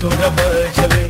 to the bird,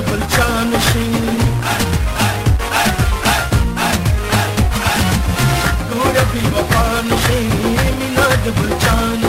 בלקן אחי גורבי בפן אחי מנהג בלקן